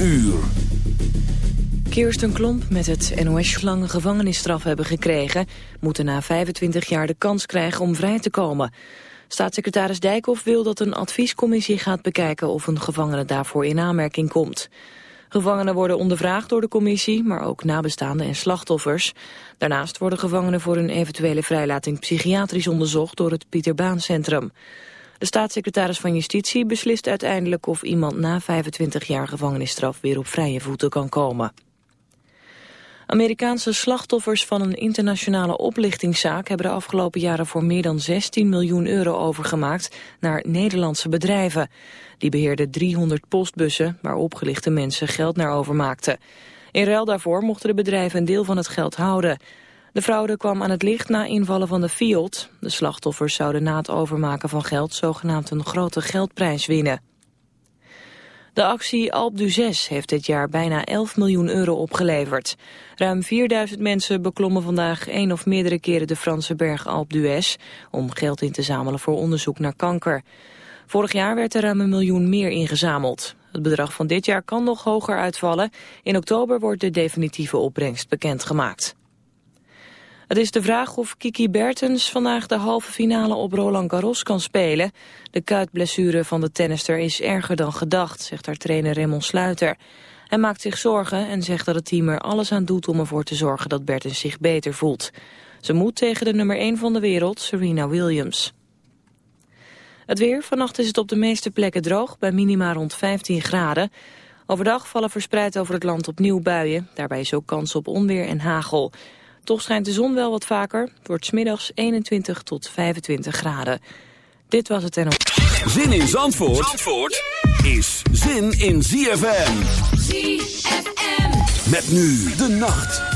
uur. Kirsten Klomp met het NOS lange gevangenisstraf hebben gekregen... moeten na 25 jaar de kans krijgen om vrij te komen. Staatssecretaris Dijkhoff wil dat een adviescommissie gaat bekijken... of een gevangene daarvoor in aanmerking komt. Gevangenen worden ondervraagd door de commissie, maar ook nabestaanden en slachtoffers. Daarnaast worden gevangenen voor een eventuele vrijlating psychiatrisch onderzocht door het Pieter Baan Centrum. De staatssecretaris van Justitie beslist uiteindelijk of iemand na 25 jaar gevangenisstraf weer op vrije voeten kan komen. Amerikaanse slachtoffers van een internationale oplichtingszaak hebben de afgelopen jaren voor meer dan 16 miljoen euro overgemaakt naar Nederlandse bedrijven. Die beheerden 300 postbussen waar opgelichte mensen geld naar overmaakten. In ruil daarvoor mochten de bedrijven een deel van het geld houden. De fraude kwam aan het licht na invallen van de Fiat. De slachtoffers zouden na het overmaken van geld zogenaamd een grote geldprijs winnen. De actie Alp du 6 heeft dit jaar bijna 11 miljoen euro opgeleverd. Ruim 4000 mensen beklommen vandaag één of meerdere keren de Franse berg Alp d'Huez... om geld in te zamelen voor onderzoek naar kanker. Vorig jaar werd er ruim een miljoen meer ingezameld. Het bedrag van dit jaar kan nog hoger uitvallen. In oktober wordt de definitieve opbrengst bekendgemaakt. Het is de vraag of Kiki Bertens vandaag de halve finale op Roland Garros kan spelen. De kuitblessure van de tennister is erger dan gedacht, zegt haar trainer Raymond Sluiter. Hij maakt zich zorgen en zegt dat het team er alles aan doet om ervoor te zorgen dat Bertens zich beter voelt. Ze moet tegen de nummer 1 van de wereld, Serena Williams. Het weer, vannacht is het op de meeste plekken droog, bij minima rond 15 graden. Overdag vallen verspreid over het land opnieuw buien. Daarbij is ook kans op onweer en hagel. Toch schijnt de zon wel wat vaker. Het wordt smiddags 21 tot 25 graden. Dit was het en op. Zin in Zandvoort, Zandvoort is zin in ZFM. ZFM. Met nu de nacht.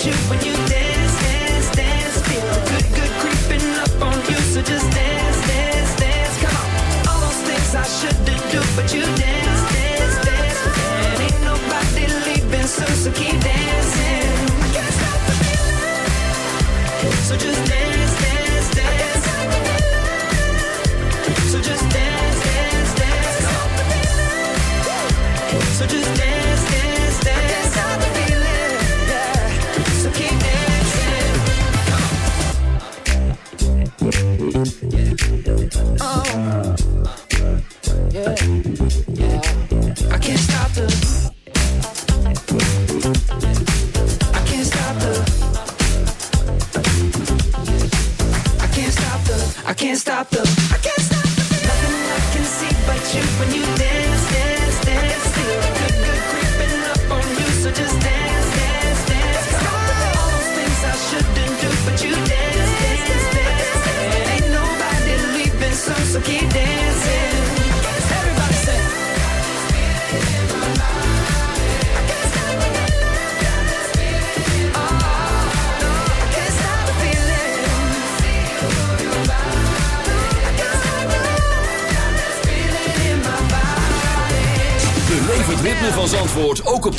shoot when you.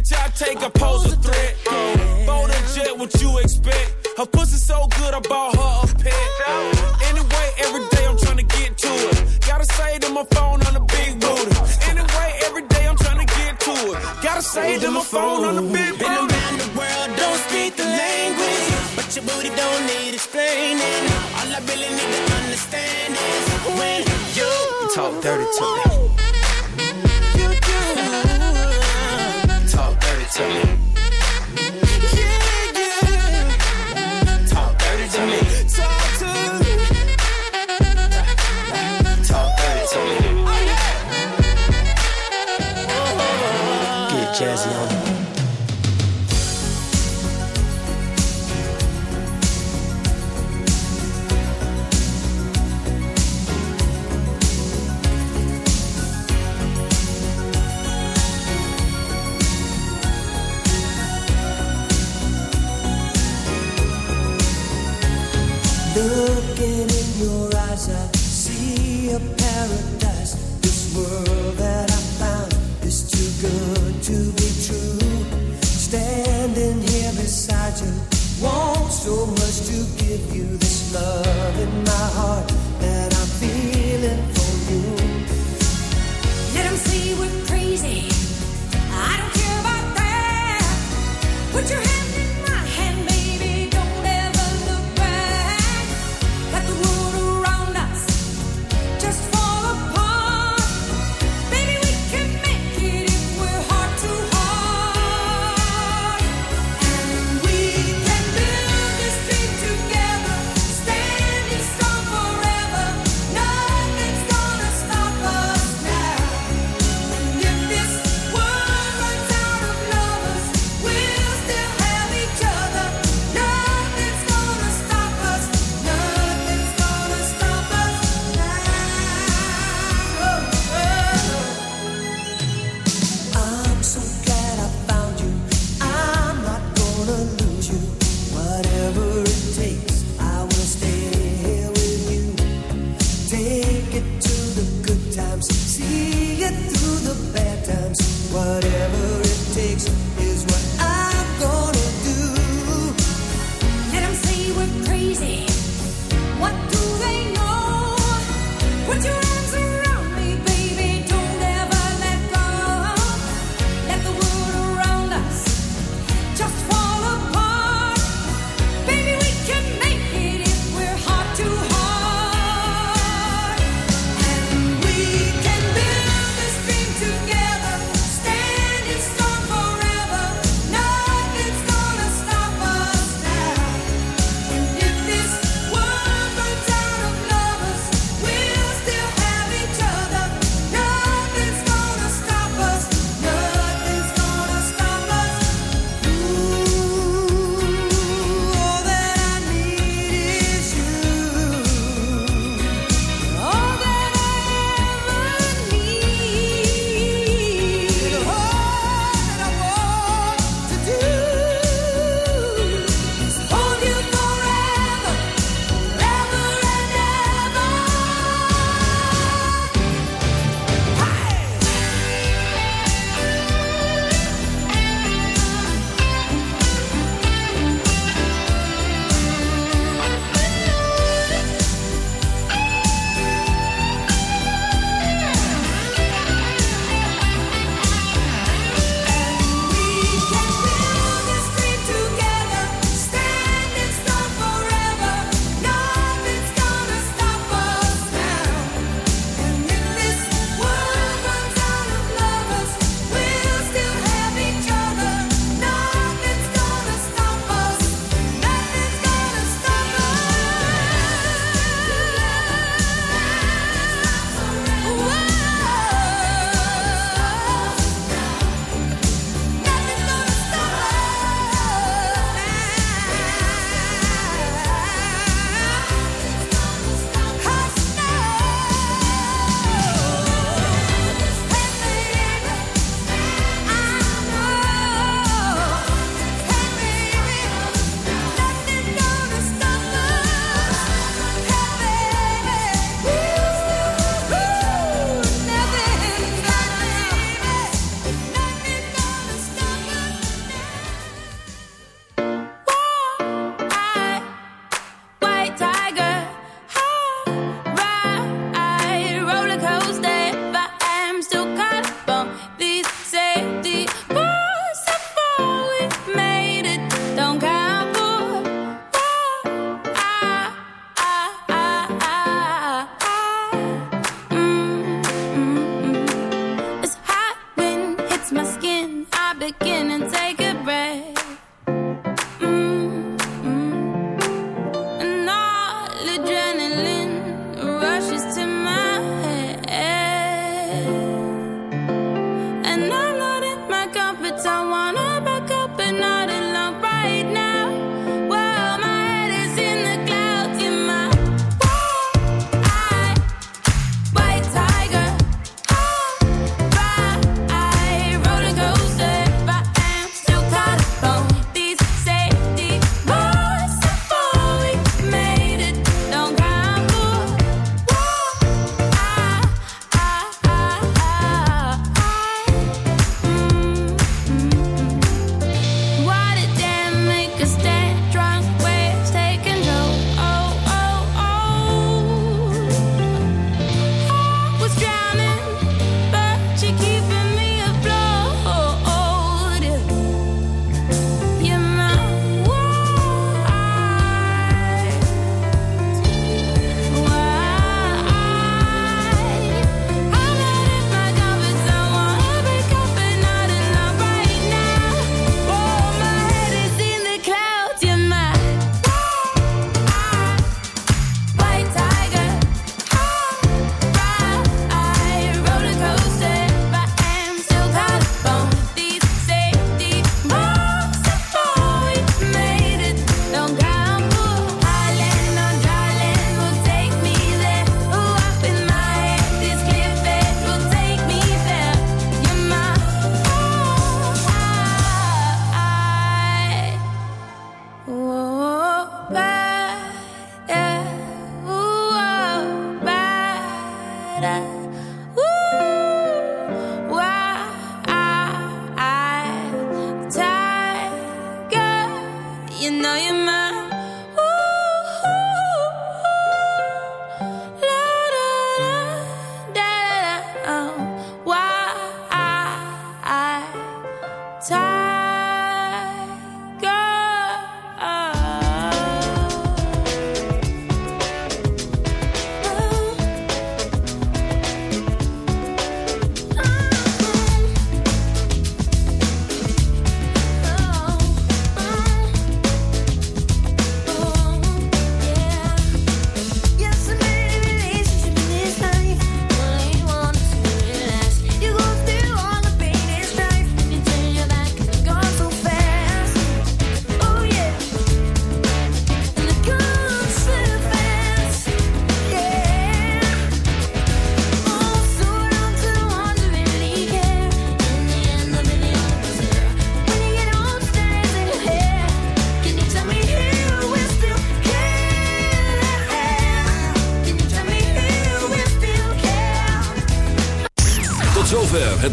bitch, I take a pose, a threat. Bone and jet, what you expect? Her pussy so good, I bought her a pet. Anyway, every day I'm trying to get to it. Gotta save to my phone on the big booty. Anyway, every day I'm trying to get to it. Gotta save to my phone on the big booty. Been around the world, don't speak the language. But your booty don't need explaining. All I really need to understand is when you talk dirty to me episode.